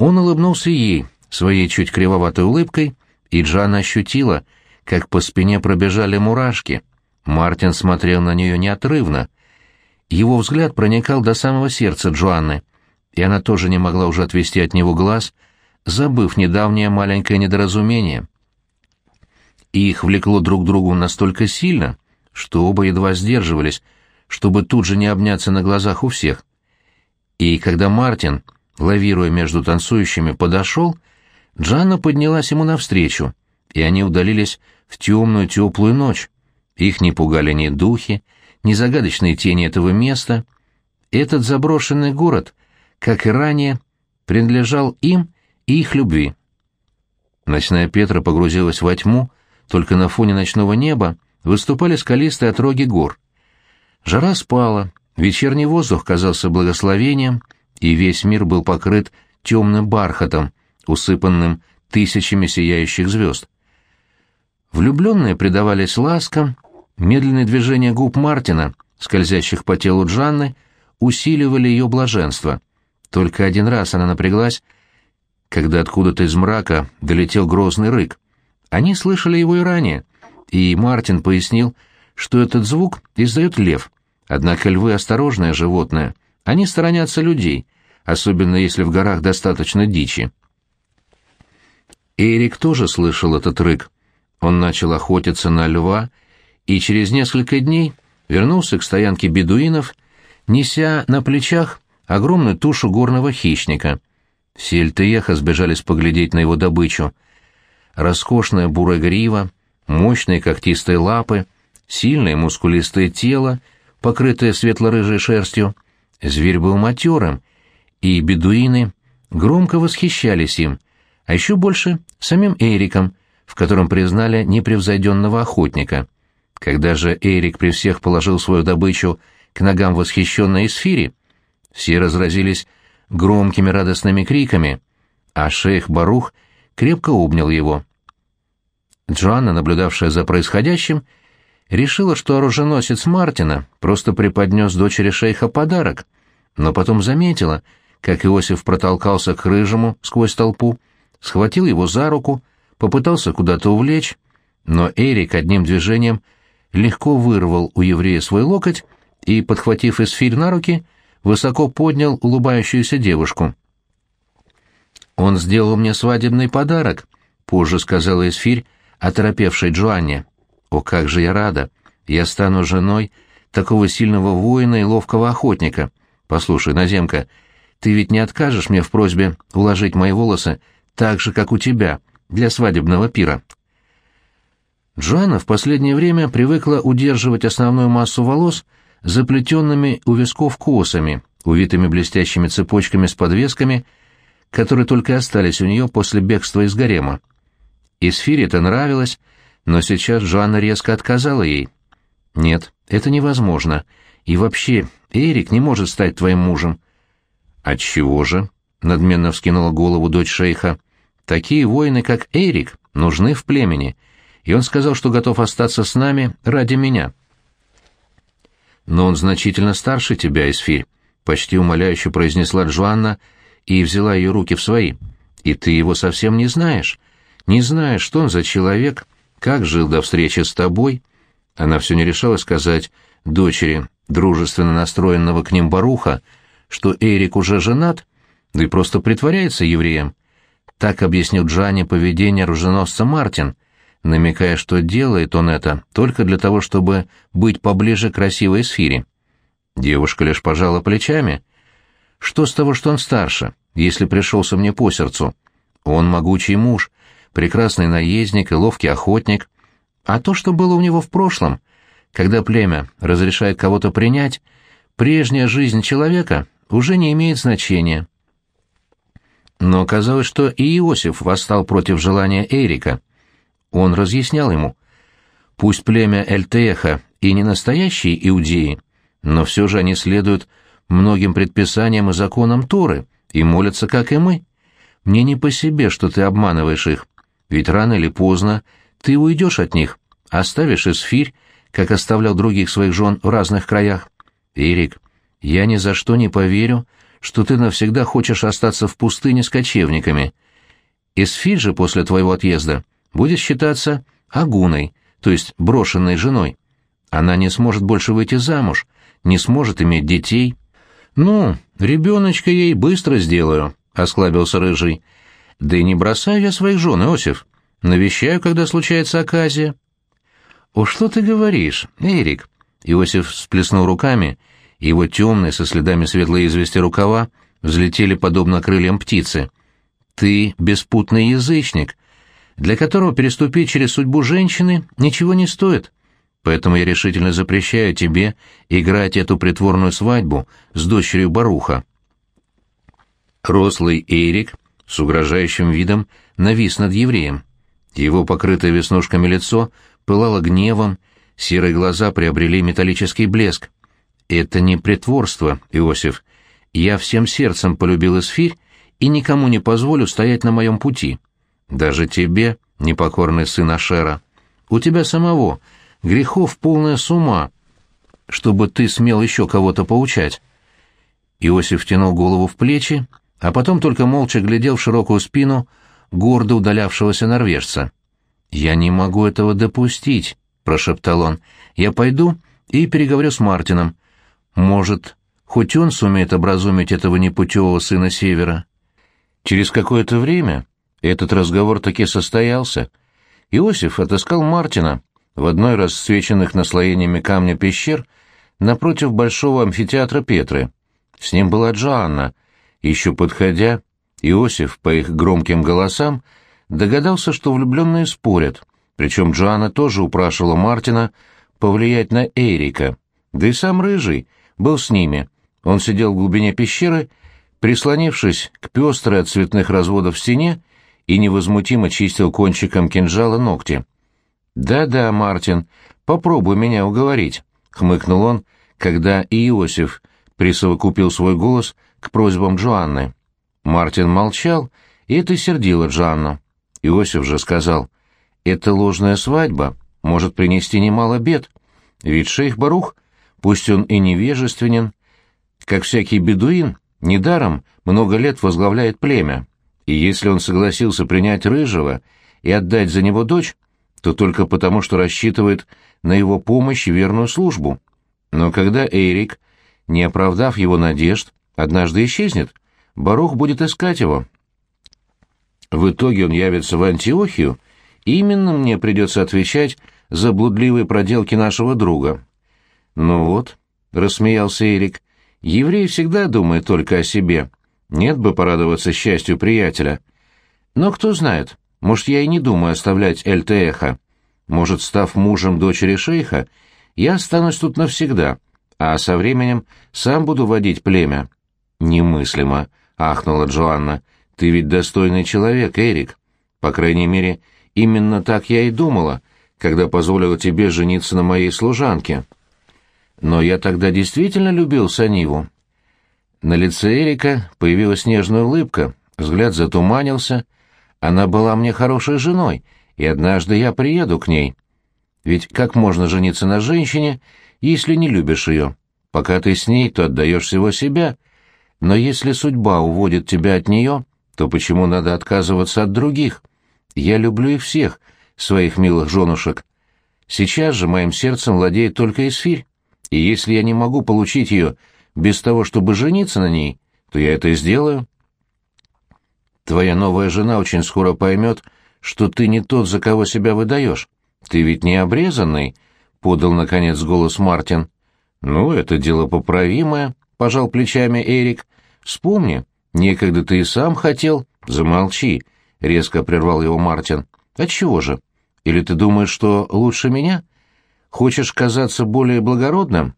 Он улыбнулся ей своей чуть кривоватой улыбкой, и Джана ощутила, как по спине пробежали мурашки. Мартин смотрел на нее неотрывно. Его взгляд проникал до самого сердца Джоанны, и она тоже не могла уже отвести от него глаз, забыв недавнее маленькое недоразумение. И их влекло друг к другу настолько сильно, что оба едва сдерживались, чтобы тут же не обняться на глазах у всех. И когда Мартин, лавируя между танцующими, подошел, Джанна поднялась ему навстречу, и они удалились в темную теплую ночь. Их не пугали ни духи, ни загадочные тени этого места. Этот заброшенный город, как и ранее, принадлежал им и их любви. Ночная Петра погрузилась во тьму, только на фоне ночного неба выступали скалистые отроги гор. Жара спала, вечерний воздух казался благословением, и весь мир был покрыт темным бархатом, усыпанным тысячами сияющих звезд. Влюбленные предавались ласкам, медленные движения губ Мартина, скользящих по телу Джанны, усиливали ее блаженство. Только один раз она напряглась, когда откуда-то из мрака долетел грозный рык. Они слышали его и ранее, и Мартин пояснил, что этот звук издает лев. Однако львы — осторожное животное, они сторонятся людей, особенно если в горах достаточно дичи. Эрик тоже слышал этот рык. Он начал охотиться на льва и через несколько дней вернулся к стоянке бедуинов, неся на плечах огромную тушу горного хищника. Все Эльтееха сбежались поглядеть на его добычу. Роскошная бурая грива, мощные когтистые лапы, сильное мускулистое тело, покрытое светло-рыжей шерстью. Зверь был матерым, и бедуины громко восхищались им, а еще больше самим Эриком, в котором признали непревзойденного охотника. Когда же Эрик при всех положил свою добычу к ногам восхищенной эсфири, все разразились громкими радостными криками, а шейх Барух крепко обнял его. Джоанна, наблюдавшая за происходящим, решила, что оруженосец Мартина просто преподнес дочери шейха подарок, но потом заметила, как Иосиф протолкался к рыжему сквозь толпу, схватил его за руку, попытался куда-то увлечь, но Эрик одним движением легко вырвал у еврея свой локоть и, подхватив эсфирь на руки, высоко поднял улыбающуюся девушку. «Он сделал мне свадебный подарок», — позже сказала Эсфирь, оторопевшей Джоанне. «О, как же я рада! Я стану женой такого сильного воина и ловкого охотника. Послушай, Наземка, ты ведь не откажешь мне в просьбе уложить мои волосы так же, как у тебя, для свадебного пира?» Джоанна в последнее время привыкла удерживать основную массу волос заплетенными у висков косами, увитыми блестящими цепочками с подвесками, которые только остались у нее после бегства из гарема. Исфире это нравилось, но сейчас Жанна резко отказала ей. «Нет, это невозможно. И вообще, Эрик не может стать твоим мужем». «Отчего же?» — надменно вскинула голову дочь шейха. «Такие воины, как Эрик, нужны в племени, и он сказал, что готов остаться с нами ради меня». «Но он значительно старше тебя, Эсфирь», — почти умоляюще произнесла Джоанна и взяла ее руки в свои. «И ты его совсем не знаешь. Не знаешь, что он за человек, как жил до встречи с тобой». Она все не решала сказать дочери, дружественно настроенного к ним Баруха, что Эрик уже женат, да и просто притворяется евреем. Так объяснил Джане поведение оруженосца Мартин, намекая, что делает он это только для того, чтобы быть поближе к красивой сфере. Девушка лишь пожала плечами. Что с того, что он старше, если пришелся мне по сердцу? Он могучий муж, прекрасный наездник и ловкий охотник. А то, что было у него в прошлом, когда племя разрешает кого-то принять, прежняя жизнь человека уже не имеет значения. Но оказалось, что и Иосиф восстал против желания Эрика. Он разъяснял ему, пусть племя Эльтеха и не настоящие иудеи, но все же они следуют многим предписаниям и законам Торы и молятся, как и мы. Мне не по себе, что ты обманываешь их, ведь рано или поздно ты уйдешь от них, оставишь эсфирь, как оставлял других своих жен в разных краях. Эрик, я ни за что не поверю, что ты навсегда хочешь остаться в пустыне с кочевниками. Эсфиль же после твоего отъезда будет считаться агуной, то есть брошенной женой. Она не сможет больше выйти замуж, не сможет иметь детей. Ну, ребеночка ей быстро сделаю, — осклабился Рыжий. Да и не бросаю я своих жен, Иосиф. Навещаю, когда случается оказия. «О, что ты говоришь, Эрик?» Иосиф всплеснул руками, его темные, со следами светлой извести рукава, взлетели подобно крыльям птицы. «Ты беспутный язычник, для которого переступить через судьбу женщины ничего не стоит. Поэтому я решительно запрещаю тебе играть эту притворную свадьбу с дочерью Баруха». Рослый Эрик с угрожающим видом навис над евреем. Его покрытое веснушками лицо пылало гневом, серые глаза приобрели металлический блеск. «Это не притворство, Иосиф. Я всем сердцем полюбил Эсфирь и никому не позволю стоять на моем пути. Даже тебе, непокорный сын Ашера. У тебя самого грехов полная сумма, чтобы ты смел еще кого-то поучать». Иосиф тянул голову в плечи, а потом только молча глядел в широкую спину гордо удалявшегося норвежца. «Я не могу этого допустить», — прошептал он. «Я пойду и переговорю с Мартином. Может, хоть он сумеет образумить этого непутевого сына Севера». Через какое-то время этот разговор таки состоялся. Иосиф отыскал Мартина в одной из свеченных наслоениями камня пещер напротив большого амфитеатра Петры. С ним была Джоанна. Еще подходя, Иосиф по их громким голосам догадался, что влюбленные спорят, причем Джоанна тоже упрашивала Мартина повлиять на Эрика, да и сам Рыжий был с ними. Он сидел в глубине пещеры, прислонившись к пестрой от цветных разводов стене и невозмутимо чистил кончиком кинжала ногти. «Да-да, Мартин, попробуй меня уговорить», — хмыкнул он, когда и Иосиф присовокупил свой голос к просьбам Джоанны. Мартин молчал, и это сердило Джанну. Иосиф же сказал, «Эта ложная свадьба может принести немало бед, ведь шейх Барух, пусть он и невежественен, как всякий бедуин, недаром много лет возглавляет племя, и если он согласился принять Рыжего и отдать за него дочь, то только потому, что рассчитывает на его помощь и верную службу. Но когда Эрик, не оправдав его надежд, однажды исчезнет, Барух будет искать его. В итоге он явится в Антиохию, и именно мне придется отвечать за блудливые проделки нашего друга. «Ну вот», — рассмеялся Эрик, — «еврей всегда думает только о себе. Нет бы порадоваться счастью приятеля. Но кто знает, может, я и не думаю оставлять Эльтеэха. Может, став мужем дочери шейха, я останусь тут навсегда, а со временем сам буду водить племя». «Немыслимо», — ахнула Джоанна. Ты ведь достойный человек, Эрик. По крайней мере, именно так я и думала, когда позволила тебе жениться на моей служанке. Но я тогда действительно любил Саниву. На лице Эрика появилась нежная улыбка, взгляд затуманился. Она была мне хорошей женой, и однажды я приеду к ней. Ведь как можно жениться на женщине, если не любишь ее? Пока ты с ней, то отдаешь всего себя. Но если судьба уводит тебя от нее, то почему надо отказываться от других? Я люблю их всех, своих милых женушек. Сейчас же моим сердцем владеет только Эсфирь, и если я не могу получить ее без того, чтобы жениться на ней, то я это сделаю. Твоя новая жена очень скоро поймет, что ты не тот, за кого себя выдаешь. Ты ведь не обрезанный, — подал, наконец, голос Мартин. Ну, это дело поправимое, — пожал плечами Эрик. Вспомни, Некогда ты и сам хотел. Замолчи, резко прервал его Мартин. Отчего же? Или ты думаешь, что лучше меня? Хочешь казаться более благородным?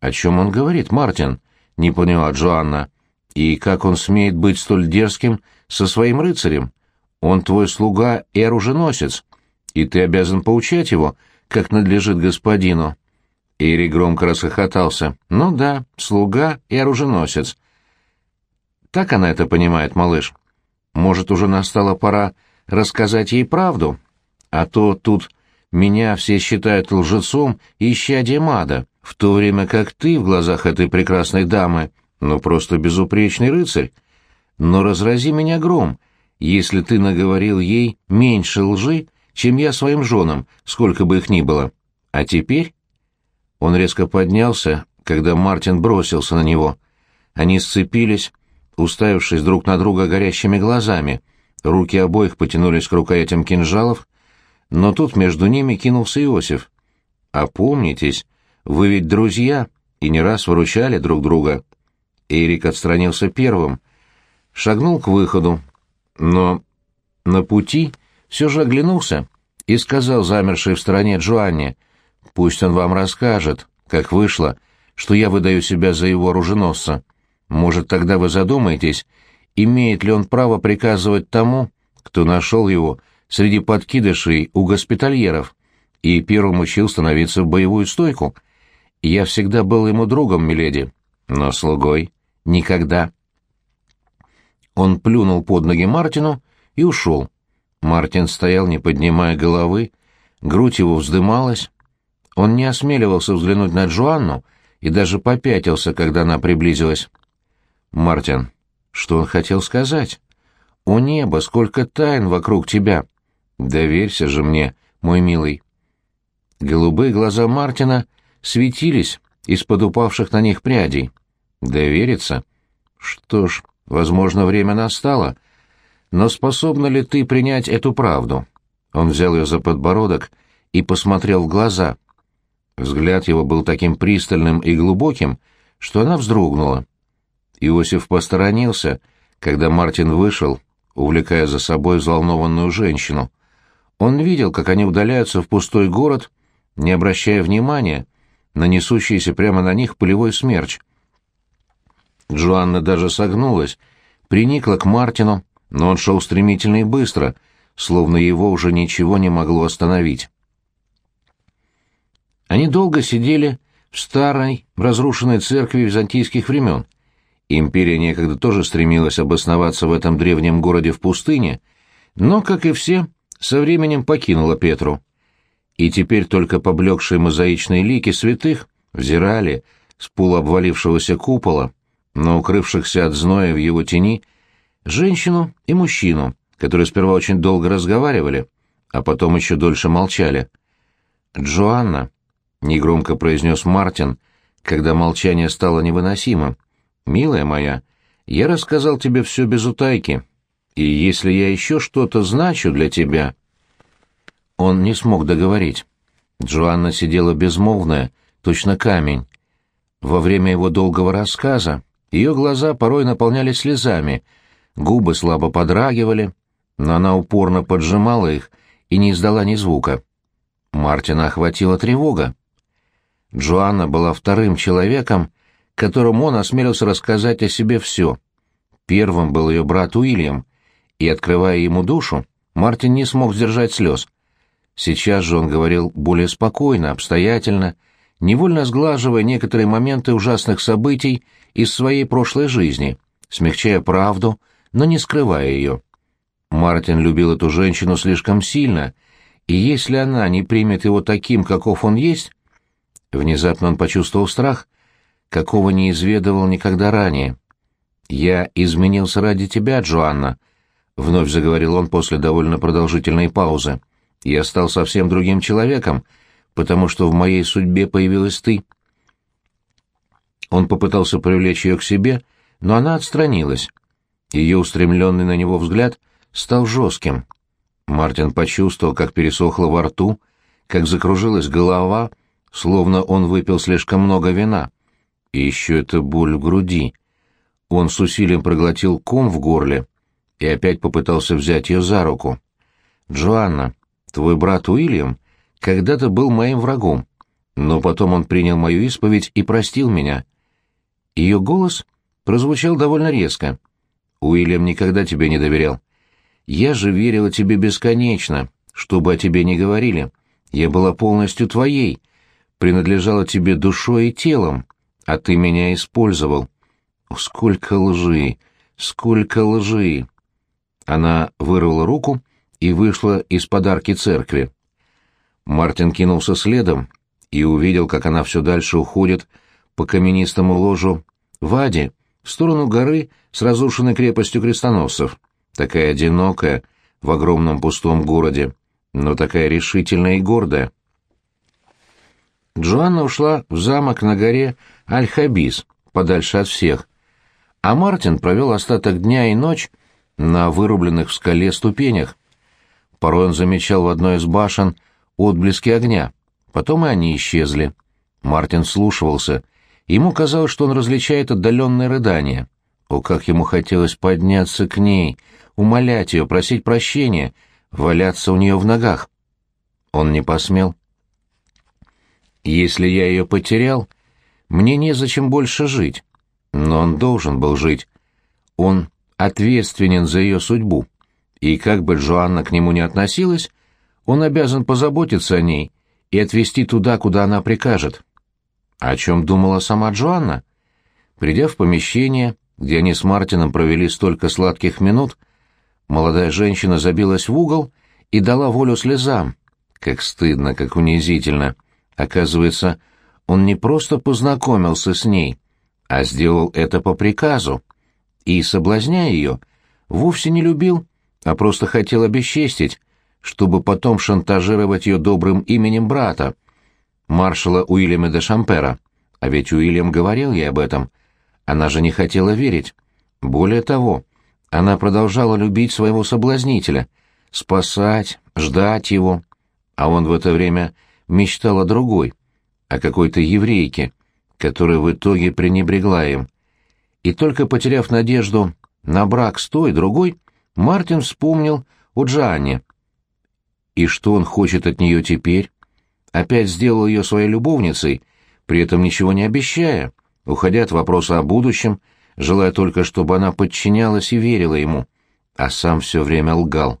О чем он говорит, Мартин? Не поняла Джоанна. И как он смеет быть столь дерзким со своим рыцарем? Он твой слуга и оруженосец, и ты обязан поучать его, как надлежит господину. Ири громко расхохотался. «Ну да, слуга и оруженосец. Так она это понимает, малыш. Может, уже настала пора рассказать ей правду? А то тут меня все считают лжецом и исчадием ада, в то время как ты в глазах этой прекрасной дамы Ну, просто безупречный рыцарь. Но разрази меня гром, если ты наговорил ей меньше лжи, чем я своим женам, сколько бы их ни было. А теперь...» Он резко поднялся, когда Мартин бросился на него. Они сцепились, уставившись друг на друга горящими глазами. Руки обоих потянулись к рукоятям кинжалов, но тут между ними кинулся Иосиф. «Опомнитесь, вы ведь друзья и не раз выручали друг друга». Эрик отстранился первым, шагнул к выходу, но на пути все же оглянулся и сказал замершей в стороне Джоанне, «Пусть он вам расскажет, как вышло, что я выдаю себя за его оруженосца. Может, тогда вы задумаетесь, имеет ли он право приказывать тому, кто нашел его среди подкидышей у госпитальеров и первым учил становиться в боевую стойку. Я всегда был ему другом, миледи, но слугой никогда». Он плюнул под ноги Мартину и ушел. Мартин стоял, не поднимая головы, грудь его вздымалась. Он не осмеливался взглянуть на Джоанну и даже попятился, когда она приблизилась. «Мартин, что он хотел сказать? О небо, сколько тайн вокруг тебя! Доверься же мне, мой милый!» Голубые глаза Мартина светились из-под упавших на них прядей. «Довериться? Что ж, возможно, время настало. Но способна ли ты принять эту правду?» Он взял ее за подбородок и посмотрел в глаза. Взгляд его был таким пристальным и глубоким, что она вздрогнула. Иосиф посторонился, когда Мартин вышел, увлекая за собой взволнованную женщину. Он видел, как они удаляются в пустой город, не обращая внимания на несущийся прямо на них полевой смерч. Джоанна даже согнулась, приникла к Мартину, но он шел стремительно и быстро, словно его уже ничего не могло остановить. Они долго сидели в старой, разрушенной церкви византийских времен. Империя некогда тоже стремилась обосноваться в этом древнем городе в пустыне, но, как и все, со временем покинула Петру. И теперь только поблекшие мозаичные лики святых взирали с полуобвалившегося купола на укрывшихся от зноя в его тени женщину и мужчину, которые сперва очень долго разговаривали, а потом еще дольше молчали. «Джоанна», — негромко произнес Мартин, когда молчание стало невыносимым, «Милая моя, я рассказал тебе все без утайки, и если я еще что-то значу для тебя...» Он не смог договорить. Джоанна сидела безмолвная, точно камень. Во время его долгого рассказа ее глаза порой наполнялись слезами, губы слабо подрагивали, но она упорно поджимала их и не издала ни звука. Мартина охватила тревога. Джоанна была вторым человеком, которому он осмелился рассказать о себе все. Первым был ее брат Уильям, и, открывая ему душу, Мартин не смог сдержать слез. Сейчас же он говорил более спокойно, обстоятельно, невольно сглаживая некоторые моменты ужасных событий из своей прошлой жизни, смягчая правду, но не скрывая ее. Мартин любил эту женщину слишком сильно, и если она не примет его таким, каков он есть... Внезапно он почувствовал страх, какого не изведывал никогда ранее. «Я изменился ради тебя, Джоанна», — вновь заговорил он после довольно продолжительной паузы. «Я стал совсем другим человеком, потому что в моей судьбе появилась ты». Он попытался привлечь ее к себе, но она отстранилась. Ее устремленный на него взгляд стал жестким. Мартин почувствовал, как пересохло во рту, как закружилась голова, словно он выпил слишком много вина. И еще эта боль в груди. Он с усилием проглотил ком в горле и опять попытался взять ее за руку. «Джоанна, твой брат Уильям когда-то был моим врагом, но потом он принял мою исповедь и простил меня». Ее голос прозвучал довольно резко. «Уильям никогда тебе не доверял. Я же верила тебе бесконечно, что бы о тебе ни говорили. Я была полностью твоей, принадлежала тебе душой и телом а ты меня использовал. Сколько лжи, сколько лжи!» Она вырвала руку и вышла из подарки церкви. Мартин кинулся следом и увидел, как она все дальше уходит по каменистому ложу Ваде, в сторону горы с разрушенной крепостью крестоносцев, такая одинокая в огромном пустом городе, но такая решительная и гордая. Джоанна ушла в замок на горе Аль-Хабис, подальше от всех, а Мартин провел остаток дня и ночь на вырубленных в скале ступенях. Порой он замечал в одной из башен отблески огня, потом и они исчезли. Мартин слушался. Ему казалось, что он различает отдаленное рыдание. О, как ему хотелось подняться к ней, умолять ее, просить прощения, валяться у нее в ногах. Он не посмел. Если я ее потерял, мне незачем больше жить. Но он должен был жить. Он ответственен за ее судьбу. И как бы Джоанна к нему не относилась, он обязан позаботиться о ней и отвезти туда, куда она прикажет. О чем думала сама Джоанна? Придя в помещение, где они с Мартином провели столько сладких минут, молодая женщина забилась в угол и дала волю слезам. Как стыдно, как унизительно. Оказывается, он не просто познакомился с ней, а сделал это по приказу. И, соблазняя ее, вовсе не любил, а просто хотел обесчестить, чтобы потом шантажировать ее добрым именем брата, маршала Уильяма де Шампера. А ведь Уильям говорил ей об этом. Она же не хотела верить. Более того, она продолжала любить своего соблазнителя, спасать, ждать его. А он в это время мечтал о другой, о какой-то еврейке, которая в итоге пренебрегла им. И только потеряв надежду на брак с той, другой, Мартин вспомнил о Джанне, и что он хочет от нее теперь? Опять сделал ее своей любовницей, при этом ничего не обещая, уходя от вопроса о будущем, желая только, чтобы она подчинялась и верила ему, а сам все время лгал.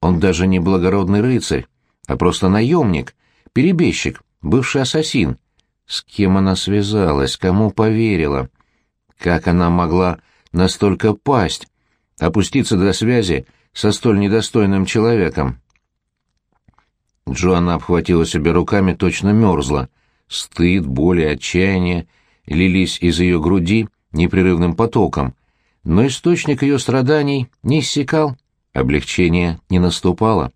Он даже не благородный рыцарь, а просто наемник, перебежчик, бывший ассасин. С кем она связалась, кому поверила? Как она могла настолько пасть, опуститься до связи со столь недостойным человеком? Джоанна обхватила себя руками, точно мерзла. Стыд, боль и отчаяние лились из ее груди непрерывным потоком, но источник ее страданий не иссякал, облегчение не наступало.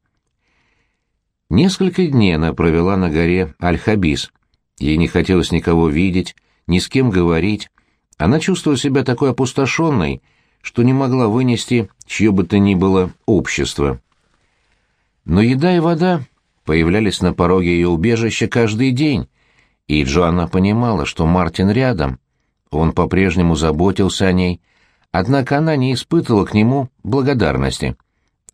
Несколько дней она провела на горе Аль-Хабис. Ей не хотелось никого видеть, ни с кем говорить. Она чувствовала себя такой опустошенной, что не могла вынести чье бы то ни было общество. Но еда и вода появлялись на пороге ее убежища каждый день, и Джоанна понимала, что Мартин рядом. Он по-прежнему заботился о ней, однако она не испытывала к нему благодарности.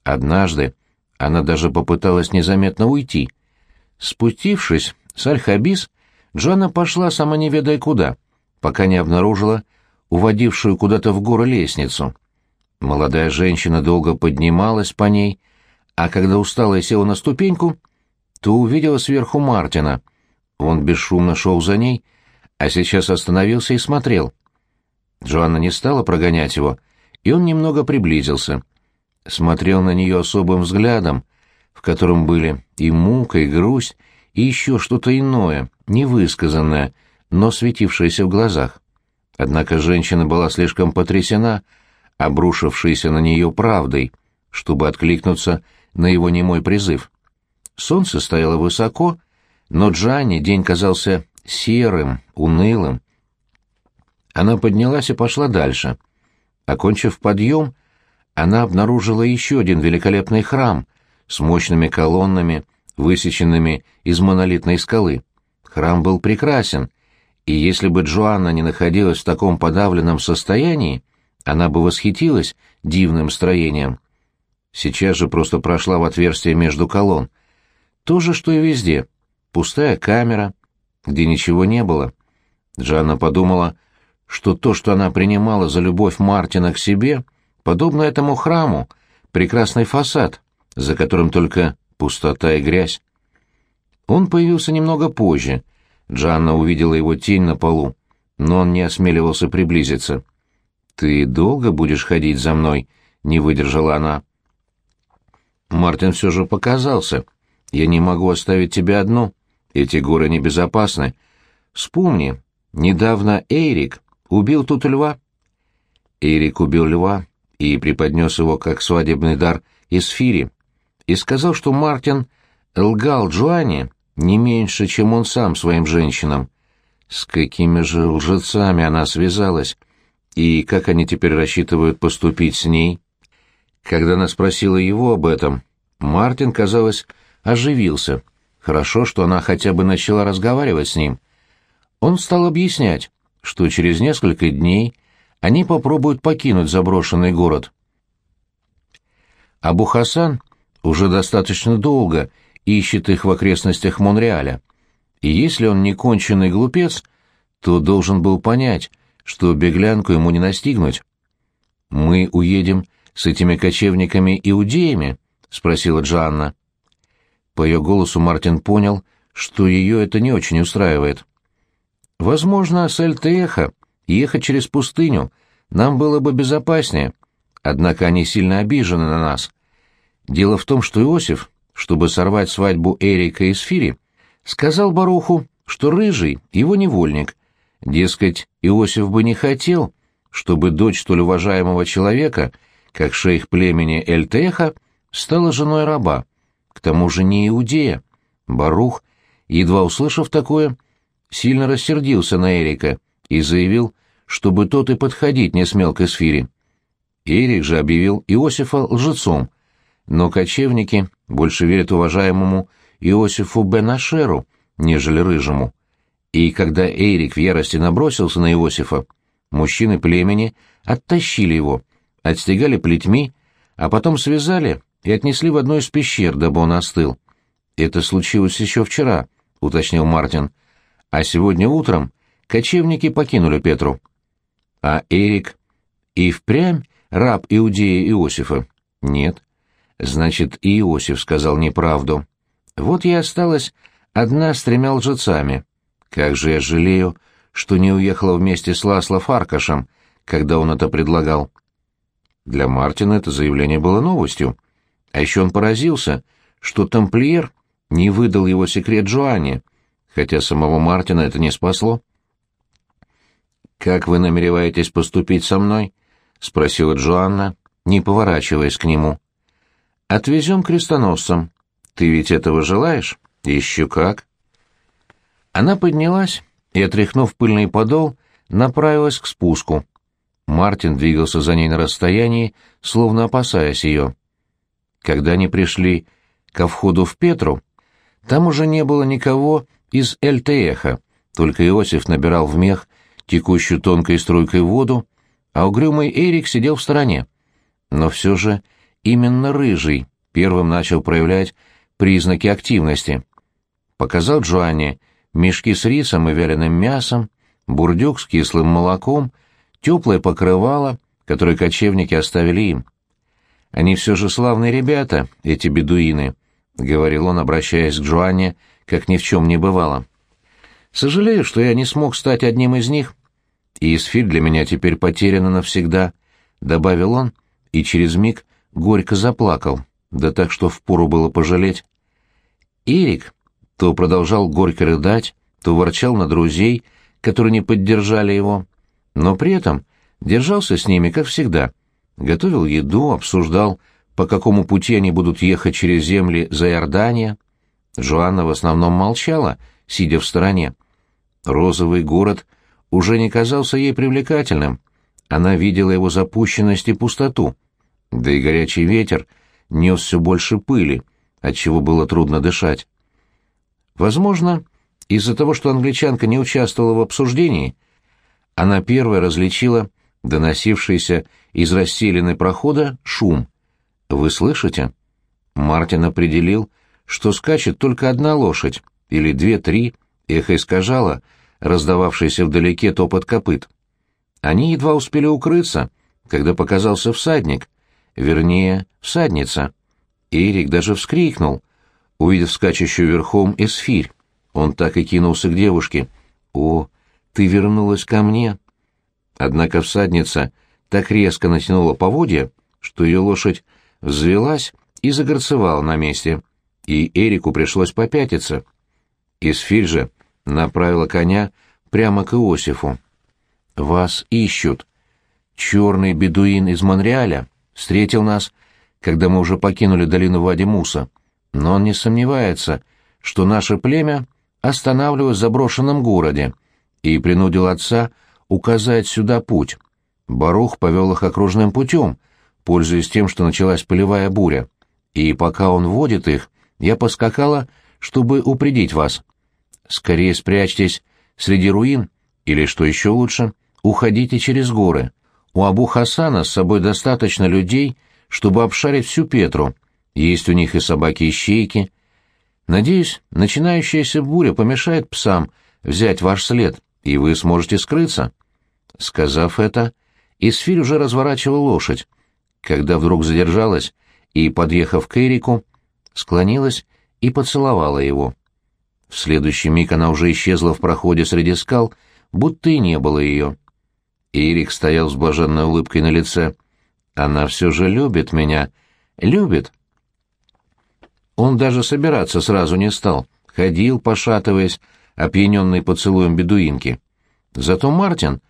Однажды она даже попыталась незаметно уйти. Спустившись с Аль-Хабис, Джоанна пошла сама не ведая куда, пока не обнаружила уводившую куда-то в горы лестницу. Молодая женщина долго поднималась по ней, а когда устала и села на ступеньку, то увидела сверху Мартина. Он бесшумно шел за ней, а сейчас остановился и смотрел. Джоанна не стала прогонять его, и он немного приблизился. Смотрел на нее особым взглядом, в котором были и мука, и грусть, и еще что-то иное, невысказанное, но светившееся в глазах. Однако женщина была слишком потрясена, обрушившейся на нее правдой, чтобы откликнуться на его немой призыв. Солнце стояло высоко, но Джанни день казался серым, унылым. Она поднялась и пошла дальше. Окончив подъем, она обнаружила еще один великолепный храм с мощными колоннами, высеченными из монолитной скалы. Храм был прекрасен, и если бы Джоанна не находилась в таком подавленном состоянии, она бы восхитилась дивным строением. Сейчас же просто прошла в отверстие между колонн. То же, что и везде. Пустая камера, где ничего не было. Джанна подумала, что то, что она принимала за любовь Мартина к себе, подобно этому храму, прекрасный фасад, за которым только пустота и грязь. Он появился немного позже. Джанна увидела его тень на полу, но он не осмеливался приблизиться. «Ты долго будешь ходить за мной?» — не выдержала она. Мартин все же показался — я не могу оставить тебя одну. Эти горы небезопасны. Вспомни, недавно Эйрик убил тут льва. Эрик убил льва и преподнес его как свадебный дар Эсфире, и сказал, что Мартин лгал Джоанне не меньше, чем он сам своим женщинам. С какими же лжецами она связалась, и как они теперь рассчитывают поступить с ней? Когда она спросила его об этом, Мартин, казалось, оживился. Хорошо, что она хотя бы начала разговаривать с ним. Он стал объяснять, что через несколько дней они попробуют покинуть заброшенный город. Абу Хасан уже достаточно долго ищет их в окрестностях Монреаля. И если он не конченый глупец, то должен был понять, что беглянку ему не настигнуть. «Мы уедем с этими кочевниками-иудеями?» — спросила Джанна. По ее голосу Мартин понял, что ее это не очень устраивает. «Возможно, с Эльтеха ехать через пустыню нам было бы безопаснее, однако они сильно обижены на нас. Дело в том, что Иосиф, чтобы сорвать свадьбу Эрика и Сфири, сказал Баруху, что Рыжий — его невольник. Дескать, Иосиф бы не хотел, чтобы дочь столь уважаемого человека, как шейх племени Эльтеха, стала женой раба, к тому же не иудея. Барух, едва услышав такое, сильно рассердился на Эрика и заявил, чтобы тот и подходить не смел к Эсфире. Эрик же объявил Иосифа лжецом, но кочевники больше верят уважаемому Иосифу Бенашеру, нежели Рыжему. И когда Эрик в ярости набросился на Иосифа, мужчины племени оттащили его, отстегали плетьми, а потом связали и отнесли в одну из пещер, дабы он остыл. «Это случилось еще вчера», — уточнил Мартин. «А сегодня утром кочевники покинули Петру». «А Эрик и впрямь раб Иудея Иосифа?» «Нет». «Значит, и Иосиф сказал неправду. Вот я осталась одна с тремя лжецами. Как же я жалею, что не уехала вместе с Ласло Фаркашем, когда он это предлагал». Для Мартина это заявление было новостью. А еще он поразился, что тамплиер не выдал его секрет Джоанне, хотя самого Мартина это не спасло. «Как вы намереваетесь поступить со мной?» — спросила Джоанна, не поворачиваясь к нему. «Отвезем крестоносцам. Ты ведь этого желаешь?» «Еще как!» Она поднялась и, отряхнув пыльный подол, направилась к спуску. Мартин двигался за ней на расстоянии, словно опасаясь ее. Когда они пришли ко входу в Петру, там уже не было никого из Эльтееха, только Иосиф набирал в мех текущую тонкой струйкой воду, а угрюмый Эрик сидел в стороне. Но все же именно Рыжий первым начал проявлять признаки активности. Показал Джоанне мешки с рисом и вяленым мясом, бурдюк с кислым молоком, теплое покрывало, которое кочевники оставили им. Они все же славные ребята, эти бедуины, — говорил он, обращаясь к Джоанне, как ни в чем не бывало. Сожалею, что я не смог стать одним из них. И Исфирь для меня теперь потеряна навсегда, — добавил он, и через миг горько заплакал, да так, что впору было пожалеть. Эрик то продолжал горько рыдать, то ворчал на друзей, которые не поддержали его, но при этом держался с ними, как всегда — готовил еду, обсуждал, по какому пути они будут ехать через земли за Иордания. Жоанна в основном молчала, сидя в стороне. Розовый город уже не казался ей привлекательным. Она видела его запущенность и пустоту. Да и горячий ветер нес все больше пыли, отчего было трудно дышать. Возможно, из-за того, что англичанка не участвовала в обсуждении, она первая различила доносившийся из расселенной прохода шум. «Вы слышите?» Мартин определил, что скачет только одна лошадь, или две-три, эхо искажало, раздававшийся вдалеке топот копыт. Они едва успели укрыться, когда показался всадник, вернее, всадница. Эрик даже вскрикнул, увидев скачущую верхом эсфирь. Он так и кинулся к девушке. «О, ты вернулась ко мне!» Однако всадница так резко натянула поводья, что ее лошадь взвелась и загорцевала на месте, и Эрику пришлось попятиться. Исфирь же направила коня прямо к Иосифу. «Вас ищут». черный бедуин из Монреаля, встретил нас, когда мы уже покинули долину Вади-Муса, но он не сомневается, что наше племя останавливалось в заброшенном городе и принудил отца указать сюда путь. Барух повел их окружным путем, пользуясь тем, что началась полевая буря. И пока он водит их, я поскакала, чтобы упредить вас. Скорее спрячьтесь среди руин, или, что еще лучше, уходите через горы. У Абу Хасана с собой достаточно людей, чтобы обшарить всю Петру. Есть у них и собаки-ищейки. Надеюсь, начинающаяся буря помешает псам взять ваш след, и вы сможете скрыться. Сказав это, Исфирь уже разворачивал лошадь, когда вдруг задержалась и, подъехав к Эрику, склонилась и поцеловала его. В следующий миг она уже исчезла в проходе среди скал, будто и не было ее. Эрик стоял с блаженной улыбкой на лице. «Она все же любит меня. Любит». Он даже собираться сразу не стал, ходил, пошатываясь, опьяненный поцелуем бедуинки. Зато Мартин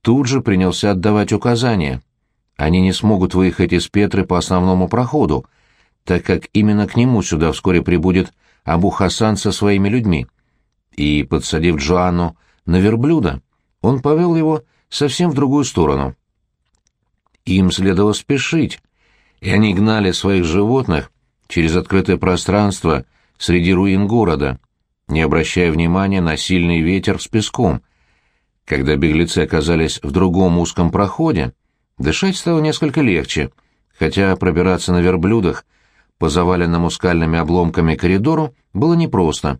тут же принялся отдавать указания. Они не смогут выехать из Петры по основному проходу, так как именно к нему сюда вскоре прибудет Абу Хасан со своими людьми. И, подсадив Джоанну на верблюда, он повел его совсем в другую сторону. Им следовало спешить, и они гнали своих животных через открытое пространство среди руин города, не обращая внимания на сильный ветер с песком. Когда беглецы оказались в другом узком проходе, дышать стало несколько легче, хотя пробираться на верблюдах по заваленному скальными обломками коридору было непросто.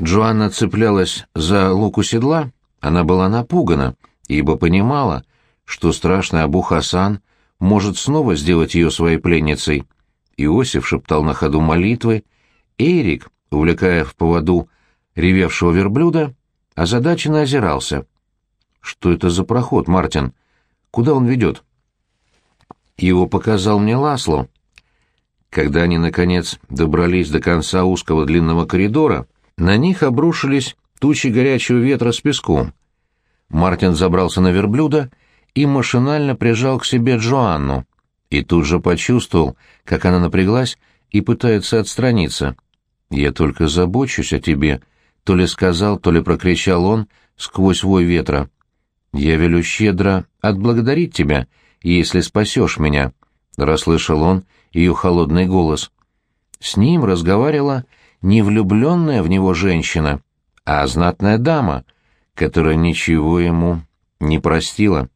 Джоанна цеплялась за луку седла, она была напугана, ибо понимала, что страшный Абу Хасан может снова сделать ее своей пленницей. Иосиф шептал на ходу молитвы, Эрик, увлекая в поводу ревевшего верблюда, озадаченно озирался. «Что это за проход, Мартин? Куда он ведет?» Его показал мне Ласло. Когда они, наконец, добрались до конца узкого длинного коридора, на них обрушились тучи горячего ветра с песком. Мартин забрался на верблюда и машинально прижал к себе Джоанну, и тут же почувствовал, как она напряглась и пытается отстраниться. «Я только забочусь о тебе», — то ли сказал, то ли прокричал он сквозь вой ветра. «Я велю щедро отблагодарить тебя, если спасешь меня», — расслышал он ее холодный голос. С ним разговаривала не влюбленная в него женщина, а знатная дама, которая ничего ему не простила.